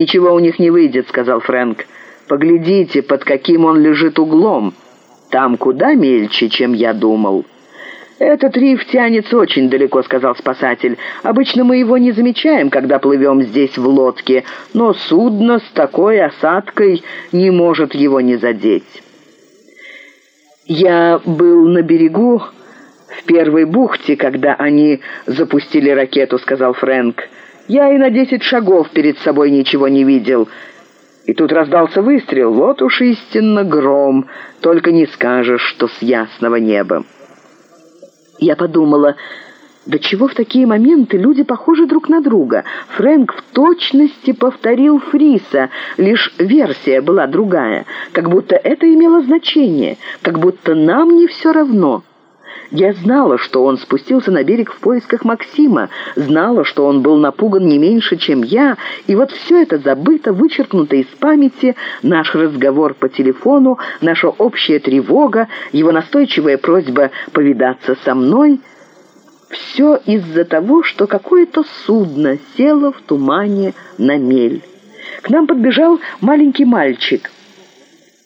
«Ничего у них не выйдет», — сказал Фрэнк. «Поглядите, под каким он лежит углом. Там куда мельче, чем я думал». «Этот риф тянется очень далеко», — сказал спасатель. «Обычно мы его не замечаем, когда плывем здесь в лодке, но судно с такой осадкой не может его не задеть». «Я был на берегу в первой бухте, когда они запустили ракету», — сказал Фрэнк. Я и на десять шагов перед собой ничего не видел. И тут раздался выстрел. Вот уж истинно гром. Только не скажешь, что с ясного неба. Я подумала... До чего в такие моменты люди похожи друг на друга? Фрэнк в точности повторил Фриса, лишь версия была другая, как будто это имело значение, как будто нам не все равно. Я знала, что он спустился на берег в поисках Максима, знала, что он был напуган не меньше, чем я, и вот все это забыто, вычеркнуто из памяти, наш разговор по телефону, наша общая тревога, его настойчивая просьба повидаться со мной — все из-за того, что какое-то судно село в тумане на мель. К нам подбежал маленький мальчик —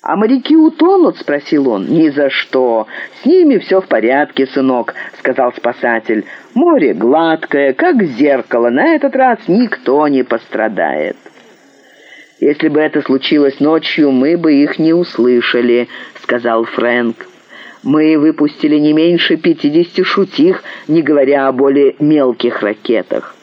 «А моряки утонут?» — спросил он. «Ни за что. С ними все в порядке, сынок», — сказал спасатель. «Море гладкое, как зеркало. На этот раз никто не пострадает». «Если бы это случилось ночью, мы бы их не услышали», — сказал Фрэнк. «Мы выпустили не меньше пятидесяти шутих, не говоря о более мелких ракетах».